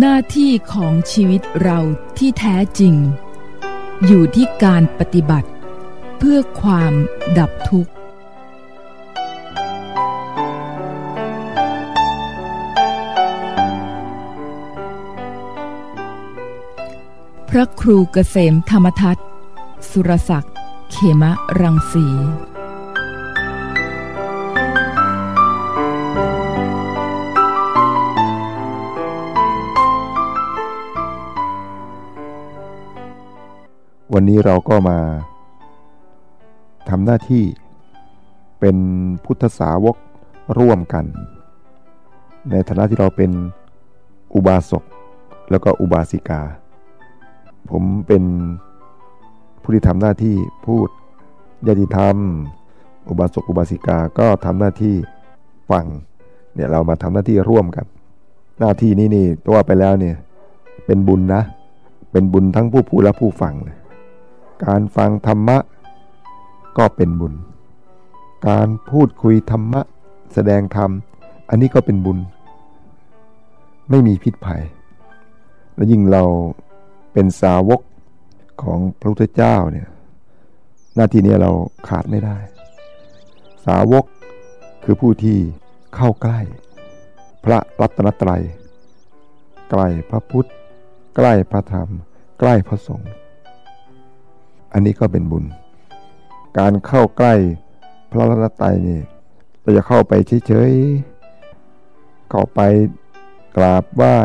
หน้าที่ของชีวิตเราที่แท้จริง อยู่ที่การปฏิบัติ เพื่อความดับทุกข์ พระครูเกษมธรรมทัตสุรศักดิ์ เขมะรังสี วันนี้เราก็มาทำหน้าที่เป็นพุทธสาวกร่วมกัน ในฐานะที่เราเป็นอุบาสกแล้วก็อุบาสิกา ผมเป็นผู้ที่ทำหน้าที่พูดญาติธรรม อุบาสกอุบาสิกาก็ทำหน้าที่ฟังเนี่ยเรามาทำหน้าที่ร่วมกัน หน้าที่นี้นี่ตัวไปแล้วเนี่ยเป็นบุญนะ เป็นบุญทั้งผู้พูดและผู้ฟังเลย การฟังธรรมะก็เป็นบุญ การพูดคุยธรรมะ แสดงธรรม อันนี้ก็เป็นบุญ ไม่มีพิษภัย และยิ่งเราเป็นสาวกของพระพุทธเจ้าเนี่ยหน้าที่นี้เราขาดไม่ได้ สาวกคือผู้ที่เข้าใกล้ พระรัตนตรัย ใกล้พระพุทธ ใกล้พระธรรม ใกล้พระสงฆ์ อันนี้ก็เป็นบุญ การเข้าใกล้พระรัตนตรัยนี่เราจะเข้าไปเฉยๆเข้าไปกราบไหว้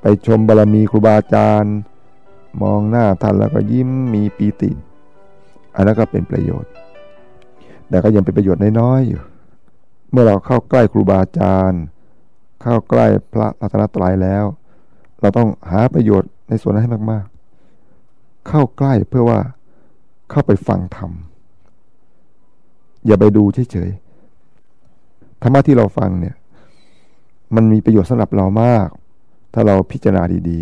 ไปชมบารรมีครูบาอาจารย์ มองหน้าท่านแล้วก็ยิ้มมีปีติ อันนั้นก็เป็นประโยชน์ แต่ก็ยังเป็นประโยชน์น้อยๆอยู่ เมื่อเราเข้าใกล้ครูบาอาจารย์ เข้าใกล้พระรัตนตรัยแล้ว เราต้องหาประโยชน์ในส่วนนั้นให้มากๆ เข้าใกล้เพื่อว่าเข้าไปฟังธรรม อย่าไปดูเฉยๆธรรมะที่เราฟังเนี่ย มันมีประโยชน์สำหรับเรามาก ถ้าเราพิจารณาดี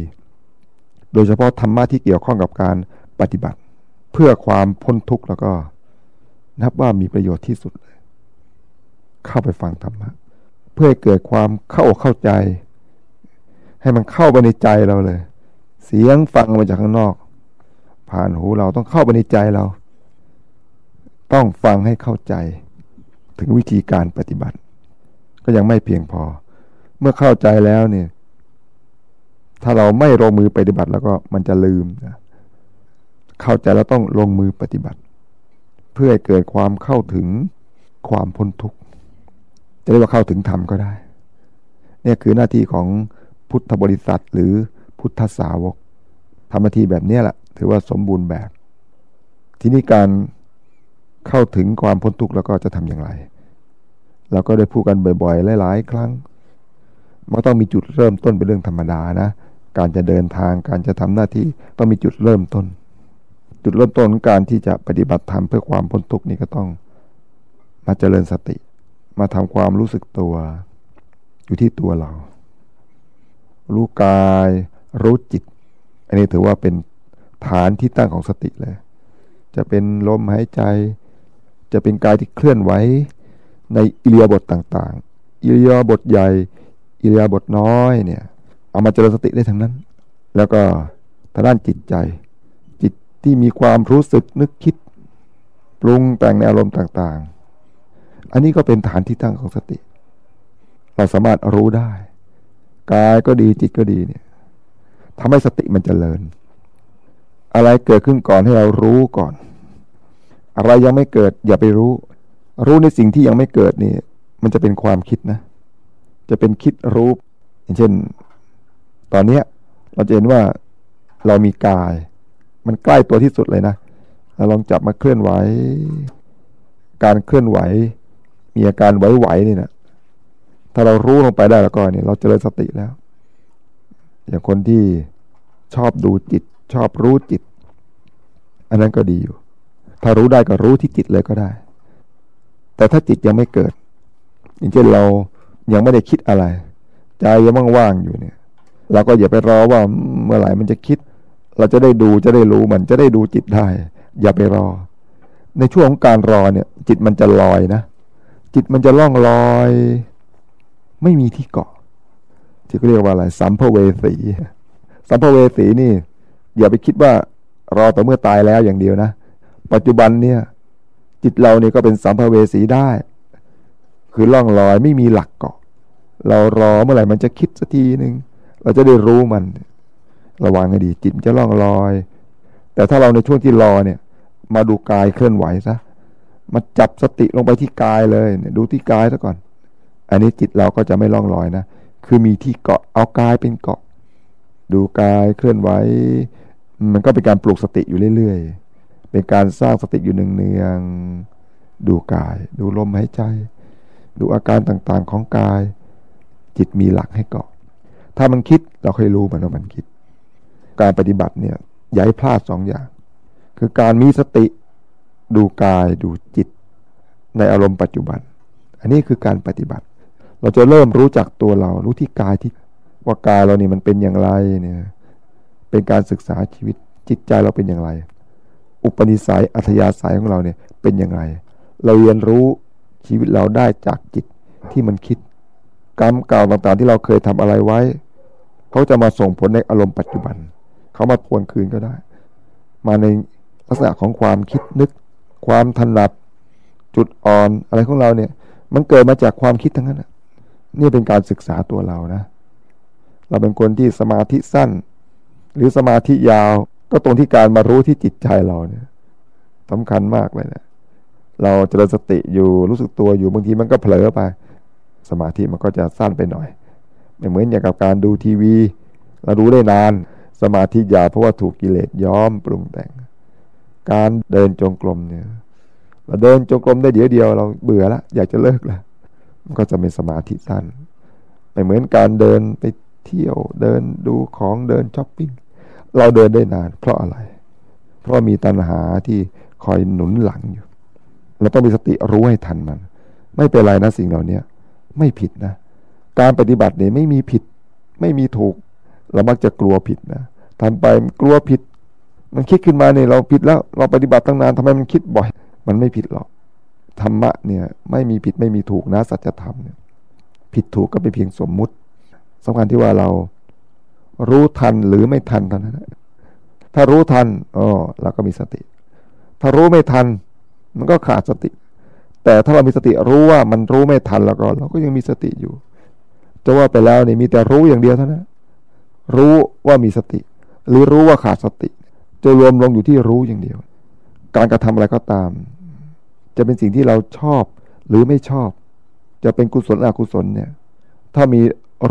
ๆ โดยเฉพาะธรรมะที่เกี่ยวข้องกับการปฏิบัติ เพื่อความพ้นทุกข์แล้วก็ นับว่ามีประโยชน์ที่สุดเลย เข้าไปฟังธรรมะเพื่อเกิดความเข้าเข้าใจ ให้มันเข้าไปในใจเราเลย เสียงฟังมาจากข้างนอก ผ่านหูเราต้องเข้าไปในใจเรา ต้องฟังให้เข้าใจถึงวิธีการปฏิบัติ ก็ยังไม่เพียงพอ เมื่อเข้าใจแล้วเนี่ย ถ้าเราไม่ลงมือปฏิบัติแล้วก็มันจะลืมนะเข้าใจแล้วต้องลงมือปฏิบัติ เพื่อเกิดความเข้าถึงความพ้นทุกข์จะเรียกว่าเข้าถึงธรรมก็ได้ เนี่ยคือหน้าที่ของพุทธบริษัทหรือพุทธสาวกทำหน้าที่แบบนี้แหละ ถือว่าสมบูรณ์แบบ ทีนี้การเข้าถึงความพ้นทุกข์แล้วก็จะทำอย่างไร เราก็ได้พูดกันบ่อยๆ หลายๆ ครั้ง มันต้องมีจุดเริ่มต้นเป็นเรื่องธรรมดานะ การจะเดินทางการจะทำหน้าที่ต้องมีจุดเริ่มต้น จุดเริ่มต้นของการที่จะปฏิบัติธรรมเพื่อความพ้นทุกข์นี้ก็ต้อง มาเจริญสติ มาทำความรู้สึกตัวอยู่ที่ตัวเรา รู้กาย รู้จิต อันนี้ถือว่าเป็น ฐานที่ตั้งของสติเลย จะเป็นลมหายใจ จะเป็นกายที่เคลื่อนไหวในอิเลียบทต่างๆ อิเลียบทใหญ่ อิเลียบทน้อยเนี่ยเอามาเจริญสติได้ทั้งนั้น แล้วก็ทางด้านจิตใจ จิตที่มีความรู้สึกนึกคิดปรุงแต่งในอารมณ์ต่างๆ อันนี้ก็เป็นฐานที่ตั้งของสติ เราสามารถรู้ได้ กายก็ดีจิตก็ดีเนี่ยทำให้สติมันจเจริญ อะไรเกิดขึ้นก่อนให้เรารู้ก่อน อะไรยังไม่เกิด อย่าไปรู้ รู้ในสิ่งที่ยังไม่เกิดนี่ มันจะเป็นความคิดนะ จะเป็นคิดรู้ อย่างเช่น ตอนเนี้ยเราจะเห็นว่าเรามีกาย มันใกล้ตัวที่สุดเลยนะเราลองจับมาเคลื่อนไหว การเคลื่อนไหว มีอาการไหวๆนี่นะถ้าเรารู้ลงไปได้แล้วก็เนี่ยเราเจริญสติแล้ว อย่างคนที่ชอบดูจิต ชอบรู้จิต อันนั้นก็ดีอยู่ ถ้ารู้ได้ก็รู้ที่จิตเลยก็ได้ แต่ถ้าจิตยังไม่เกิด อย่างเช่นเรายังไม่ได้คิดอะไร ใจยังว่างๆอยู่เนี่ยเราก็อย่าไปรอว่าเมื่อไหร่มันจะคิด เราจะได้ดูจะได้รู้มันจะได้ดูจิตได้ อย่าไปรอ ในช่วงของการรอเนี่ย จิตมันจะลอยนะ จิตมันจะล่องลอย ไม่มีที่เกาะที่เขาเรียกว่าอะไรสัมภเวสีสัมภเวสีนี่ อย่าไปคิดว่ารอแต่เมื่อตายแล้วอย่างเดียวนะ ปัจจุบันเนี่ย จิตเราเนี่ยก็เป็นสัมภเวสีได้ คือล่องลอยไม่มีหลักเกาะ เรารอเมื่อไหร่มันจะคิดสักทีหนึ่งเราจะได้รู้มัน ระวังให้ดีจิตจะล่องลอย แต่ถ้าเราในช่วงที่รอเนี่ย มาดูกายเคลื่อนไหวซะมาจับสติลงไปที่กายเลยเนี่ยดูที่กายซะก่อน อันนี้จิตเราก็จะไม่ล่องลอยนะคือมีที่เกาะเอากายเป็นเกาะ ดูกายเคลื่อนไหว มันก็เป็นการปลูกสติอยู่เรื่อยๆ เป็นการสร้างสติอยู่เนืองๆ ดูกาย ดูลมหายใจ ดูอาการต่างๆของกาย จิตมีหลักให้เกาะ ถ้ามันคิดเราเคยรู้มันว่ามันคิด การปฏิบัติเนี่ยย่าให้พลาดสองอย่าง คือการมีสติดูกายดูจิต ในอารมณ์ปัจจุบัน อันนี้คือการปฏิบัติ เราจะเริ่มรู้จักตัวเรา รู้ที่กายที่ว่ากายเราเนี่ยมันเป็นอย่างไรเนี่ย เป็นการศึกษาชีวิตจิตใจเราเป็นอย่างไร อุปนิสัยอัธยาศัยของเราเนี่ยเป็นอย่างไร เราเรียนรู้ชีวิตเราได้จากจิตที่มันคิด กรรมเก่าต่างๆที่เราเคยทำอะไรไว้ เขาจะมาส่งผลในอารมณ์ปัจจุบัน เขามาทวนคืนก็ได้ มาในลักษณะของความคิดนึก ความถนัดจุดอ่อนอะไรของเราเนี่ย มันเกิดมาจากความคิดทั้งนั้นนี่เป็นการศึกษาตัวเรานะ เราเป็นคนที่สมาธิสั้น หรือสมาธิยาว ก็ตรงที่การมารู้ที่จิตใจเราเนี่ยสำคัญมากเลยนะเราเจริญสติอยู่รู้สึกตัวอยู่บางทีมันก็เผลอไป สมาธิมันก็จะสั้นไปหน่อย ไม่เหมือนอย่างกับการดูทีวี เราดูได้นาน สมาธิยาวเพราะว่าถูกกิเลสย้อมปรุงแต่ง การเดินจงกรมเนี่ยเราเดินจงกรมได้เดี๋ยวเดียวเราเบื่อล้วอยากจะเลิกล้วมันก็จะเป็นสมาธิสั้นไม่เหมือนการเดินไปเที่ยวเดินดูของเดินช้อปปิ้ง เราเดินได้นาน เพราะอะไร เพราะมีตัณหาที่คอยหนุนหลังอยู่ เราต้องมีสติรู้ให้ทันมัน ไม่เป็นไรนะสิ่งเหล่านี้ไม่ผิดนะ การปฏิบัติเนี่ยไม่มีผิด ไม่มีถูก เรามักจะกลัวผิดนะทำไปกลัวผิด มันคิดขึ้นมาเนี่ยเราผิดแล้ว เราปฏิบัติตั้งนานทำไมมันคิดบ่อย มันไม่ผิดหรอกธรรมะเนี่ยไม่มีผิดไม่มีถูกนะสัจธรรมเนี่ยผิดถูกก็เป็นเพียงสมมุติสำคัญที่ว่าเรา รู้ทันหรือไม่ทันเท่านั้นถ้ารู้ทันอ๋อเราก็มีสติ ถ้ารู้ไม่ทัน มันก็ขาดสติ แต่ถ้าเรามีสติรู้ว่ามันรู้ไม่ทันแล้วก็เราก็ยังมีสติอยู่จะว่าไปแล้วนี่มีแต่รู้อย่างเดียวเท่านั้นรู้ว่ามีสติ หรือรู้ว่าขาดสติ จะรวมลงอยู่ที่รู้อย่างเดียว การกระทำอะไรก็ตาม จะเป็นสิ่งที่เราชอบหรือไม่ชอบ จะเป็นกุศลอกุศลเนี่ย ถ้ามี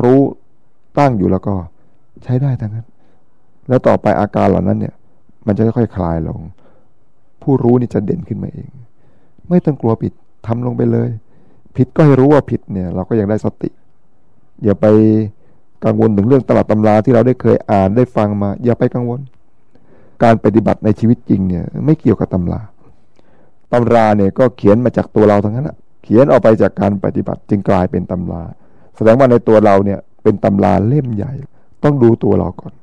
รู้ตั้งอยู่แล้วก็ ใช้ได้ทั้งนั้น แล้วต่อไปอาการเหล่านั้นเนี่ย มันจะค่อยๆคลายลง ผู้รู้นี่จะเด่นขึ้นมาเอง ไม่ต้องกลัวผิดทำลงไปเลย ผิดก็ให้รู้ว่าผิดเนี่ย เราก็ยังได้สติ อย่าไปกังวลถึงเรื่องตลาดตำราที่เราได้เคยอ่านได้ฟังมา อย่าไปกังวล การปฏิบัติในชีวิตจริงเนี่ย ไม่เกี่ยวกับตำราตำราเนี่ยก็เขียนมาจากตัวเราทั้งนั้นเขียนออกไปจากการปฏิบัติจึงกลายเป็นตำรา แสดงว่าในตัวเราเนี่ยเป็นตำราเล่มใหญ่ ต้องดูตัวเราก่อน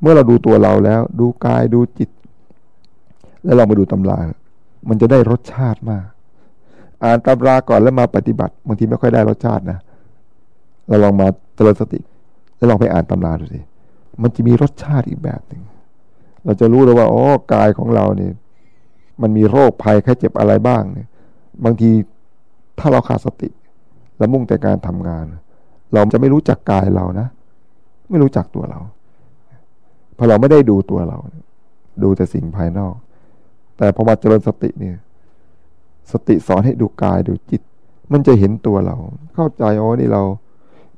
เมื่อเราดูตัวเราแล้ว ดูกายดูจิต แล้วลองไปดูตำรา มันจะได้รสชาติมาก อ่านตำราก่อนแล้วมาปฏิบัติบางทีไม่ค่อยได้รสชาตินะเราลองมาเจริญสติ แล้วลองไปอ่านตำราดูสิมันจะมีรสชาติอีกแบบหนึ่งเราจะรู้เลยว่าอ๋อกายของเราเนี่ยมันมีโรคภัยแค่เจ็บอะไรบ้างเนี่ย บางทีถ้าเราขาดสติ แล้วมุ่งแต่การทำงาน เราจะไม่รู้จักกายเรานะ ไม่รู้จักตัวเรา พอเราไม่ได้ดูตัวเรา ดูแต่สิ่งภายนอก แต่พอมาเจริญสติเนี่ย สติสอนให้ดูกายดูจิต มันจะเห็นตัวเรา เข้าใจอ๋อนี่เรา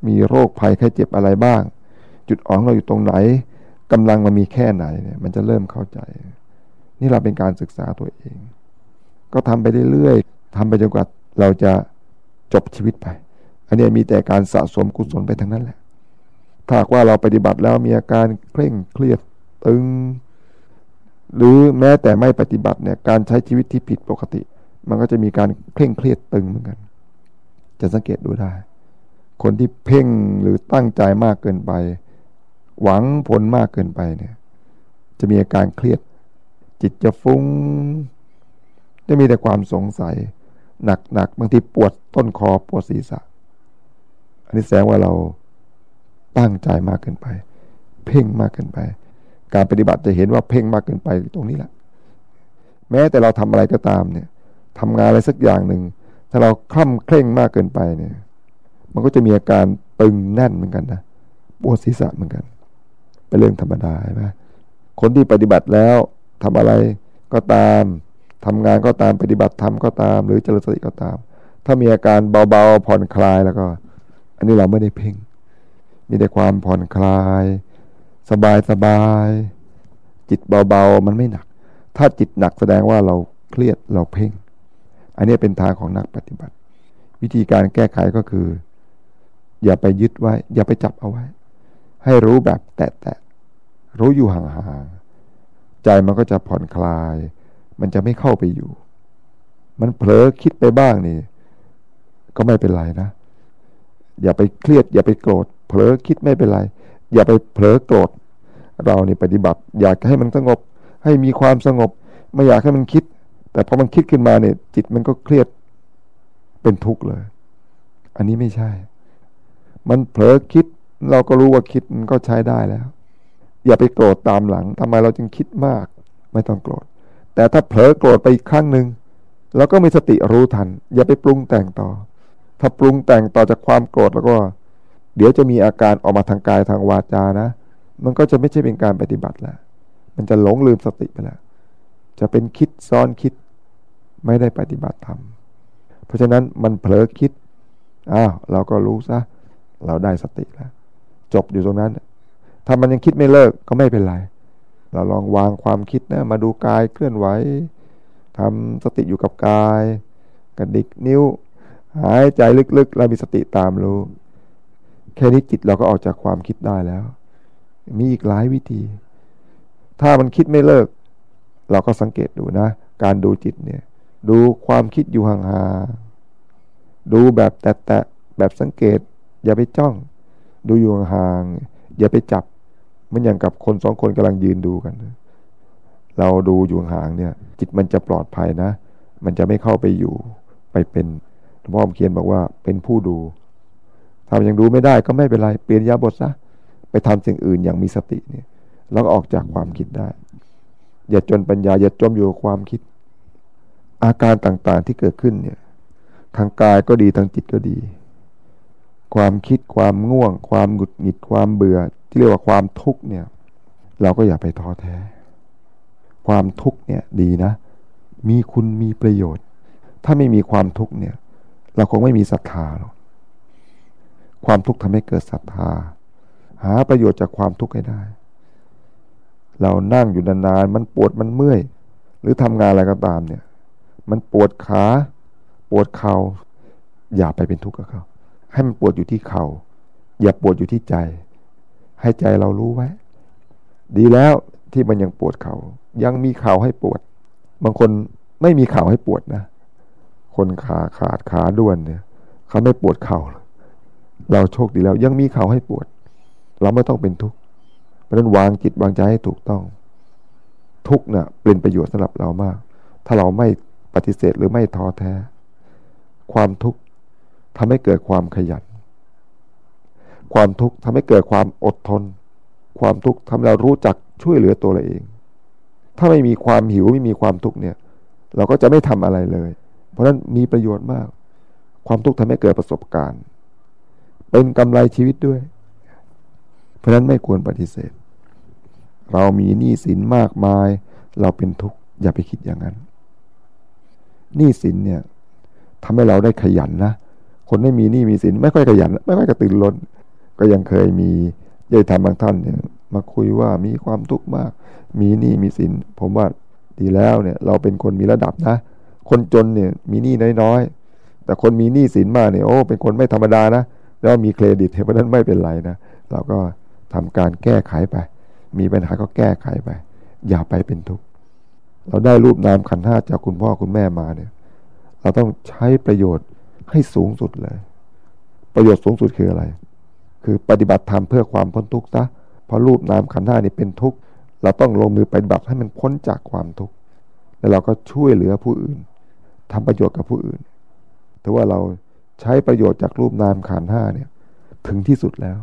มีโรคภัยแค่เจ็บอะไรบ้าง จุดอ่อนเราอยู่ตรงไหนกำลังมันมีแค่ไหนเนี่ย มันจะเริ่มเข้าใจ นี่เราเป็นการศึกษาตัวเอง ก็ทำไปเรื่อยๆทำไปจนกว่าเราจะจบชีวิตไป อันนี้มีแต่การสะสมกุศลไปทั้งนั้นแหละ ถ้าว่าเราปฏิบัติแล้วมีอาการเคร่งเครียดตึง หรือแม้แต่ไม่ปฏิบัติเนี่ยการใช้ชีวิตที่ผิดปกติ มันก็จะมีการเคร่งเครียดตึงเหมือนกัน จะสังเกตดูได้ คนที่เพ่งหรือตั้งใจมากเกินไป หวังผลมากเกินไปเนี่ย จะมีอาการเครียด จิตจะฟุง้ง จะมีแต่ความสงสัย หนักๆบางทีปวดต้นคอปวดศีรษะ อันนี้แสดงว่าเรา ตั้งใจมากเกินไป เพ่งมากเกินไป การปฏิบัติจะเห็นว่าเพ่งมากเกินไปตรงนี้แหละ แม้แต่เราทำอะไรก็ตามเนี่ยทำงานอะไรสักอย่างหนึ่งถ้าเราคล่ำเคร่งมากเกินไปเนี่ย มันก็จะมีอาการตึงแน่นเหมือนกันนะปวดศีรษะเหมือนกัน เป็นเรื่องธรรมดาใช่ไหมคนที่ปฏิบัติแล้วทำอะไรก็ตามทำงานก็ตามปฏิบัติธรรมก็ตาม หรือเจริญสติก็ตาม ถ้ามีอาการเบาๆผ่อนคลายแล้วก็ อันนี้เราไม่ได้เพ่ง มีแต่ความผ่อนคลาย สบายสบาย จิตเบาๆ มันไม่หนัก ถ้าจิตหนักแสดงว่าเราเครียดเราเพ่ง อันนี้เป็นทางของนักปฏิบัติ วิธีการแก้ไขก็คือ อย่าไปยึดไว้ อย่าไปจับเอาไว้ ให้รู้แบบแตะๆรู้อยู่ห่างๆใจมันก็จะผ่อนคลาย มันจะไม่เข้าไปอยู่ มันเผลอคิดไปบ้างนี่ ก็ไม่เป็นไรนะ อย่าไปเครียด อย่าไปโกรธ เผลอคิดไม่เป็นไร อย่าไปเผลอโกรธเราเนี่ปฏิบัติ อยากให้มันสงบ ให้มีความสงบ ไม่อยากให้มันคิด แต่พอมันคิดขึ้นมาเนี่ย จิตมันก็เครียดเป็นทุกข์เลย อันนี้ไม่ใช่ มันเผลอคิด เราก็รู้ว่าคิดมันก็ใช้ได้แล้ว อย่าไปโกรธตามหลังทำไมเราจึงคิดมาก ไม่ต้องโกรธ แต่ถ้าเผลอโกรธไปอีกครั้งหนึ่งเราก็มีสติรู้ทัน อย่าไปปรุงแต่งต่อ ถ้าปรุงแต่งต่อจากความโกรธแล้วก็ เดี๋ยวจะมีอาการออกมาทางกายทางวาจานะ มันก็จะไม่ใช่เป็นการปฏิบัติแล้ว มันจะหลงลืมสติไปแล้ว จะเป็นคิดซ้อนคิดไม่ได้ปฏิบัติธรรม เพราะฉะนั้นมันเผลอคิด อ้าวเราก็รู้ซะ เราได้สติแล้ว จบอยู่ตรงนั้น ถ้ามันยังคิดไม่เลิกก็ไม่เป็นไร เราลองวางความคิดนะ มาดูกายเคลื่อนไหวทำสติอยู่กับกาย กระดิกนิ้ว หายใจลึกๆแล้วมีสติตามรู้ แค่นี้จิตเราก็ออกจากความคิดได้แล้ว มีอีกหลายวิธี ถ้ามันคิดไม่เลิก เราก็สังเกตดูนะ การดูจิตเนี่ย ดูความคิดอยู่ห่างๆดูแบบแตะๆแบบสังเกต อย่าไปจ้อง ดูอยู่ห่างๆอย่าไปจับมันอย่างกับคนสองคนกำลังยืนดูกัน เราดูอยู่ห่างเนี่ย จิตมันจะปลอดภัยนะ มันจะไม่เข้าไปอยู่ไปเป็นหลวงพ่อเขียนบอกว่าเป็นผู้ดู ทำยังดูไม่ได้ก็ไม่เป็นไร เปลี่ยนยาบทซะไปทำสิ่งอื่นอย่างมีสติเนี่ยแล้วก็ออกจากความคิดได้ อย่าจนปัญญาอย่าจมอยู่กับความคิด อาการต่างๆที่เกิดขึ้นเนี่ยทางกายก็ดีทางจิตก็ดี ความคิดความง่วง ความหงุดหงิดความเบื่อ ที่เรียกว่าความทุกข์เนี่ย เราก็อย่าไปท้อแท้ ความทุกข์เนี่ยดีนะ มีคุณมีประโยชน์ ถ้าไม่มีความทุกข์เนี่ย เราคงไม่มีศรัทธาหรอก ความทุกข์ทำให้เกิดศรัทธา หาประโยชน์จากความทุกข์ให้ได้ เรานั่งอยู่นานๆมันปวดมันเมื่อย หรือทำงานอะไรก็ตามเนี่ย มันปวดขา ปวดเขา่าอย่าไปเป็นทุกข์กับเขาให้มันปวดอยู่ที่เขา่าอย่าปวดอยู่ที่ใจ ให้ใจเรารู้ไว้ ดีแล้วที่มันยังปวดเขา่ายังมีเข่าให้ปวด บางคนไม่มีเข่าให้ปวดนะ คนขาขาดขาด้วนเนี่ย เขาไม่ปวดเข่า เราโชคดีแล้วยังมีเขาให้ปวด เราไม่ต้องเป็นทุกข์เพราะนั้นวางจิตวางใจให้ถูกต้อง ทุกเนี่ยเป็นประโยชน์สำหรับเรามาก ถ้าเราไม่ปฏิเสธหรือไม่ท้อแท้ ความทุกข์ทำให้เกิดความขยัน ความทุกข์ทำให้เกิดความอดทน ความทุกข์ทำให้เรารู้จักช่วยเหลือตัวเราเอง ถ้าไม่มีความหิวไม่มีความทุกข์เนี่ย เราก็จะไม่ทำอะไรเลย เพราะนั้นมีประโยชน์มาก ความทุกข์ทำให้เกิดประสบการณ์ เป็นกำไรชีวิตด้วย เพราะนั้นไม่ควรปฏิเสธ เรามีหนี้สินมากมาย เราเป็นทุกข์อย่าไปคิดอย่างนั้นหนี้สินเนี่ยทำให้เราได้ขยันนะคนไม่มีหนี้มีสินไม่ค่อยขยัน ไม่ค่อยกระตือร้น ก็ยังเคยมียายทำบางท่านเนี่ยมาคุยว่ามีความทุกข์มาก มีหนี้มีสิน ผมว่าดีแล้วเนี่ย เราเป็นคนมีระดับนะ คนจนเนี่ยมีหนี้น้อยๆ แต่คนมีหนี้สินมากเนี่ยโอ้เป็นคนไม่ธรรมดานะ แล้วมีเครดิตเพราะนั้นไม่เป็นไรนะ เราก็ทำการแก้ไขไป มีปัญหาก็แก้ไขไป อย่าไปเป็นทุกข์เราได้รูปนามขันธ์ห้าจากคุณพ่อคุณแม่มาเนี่ย เราต้องใช้ประโยชน์ให้สูงสุดเลย ประโยชน์สูงสุดคืออะไร คือปฏิบัติธรรมเพื่อความพ้นทุกข์ซะเพราะรูปนามขันธ์ห้านี่เป็นทุกข์เราต้องลงมือปฏิบัติให้มันพ้นจากความทุกข์แล้วเราก็ช่วยเหลือผู้อื่นทำประโยชน์กับผู้อื่นถือว่าเรา ใช้ประโยชน์จากรูปนามขันห้าเนี่ย ถึงที่สุดแล้ว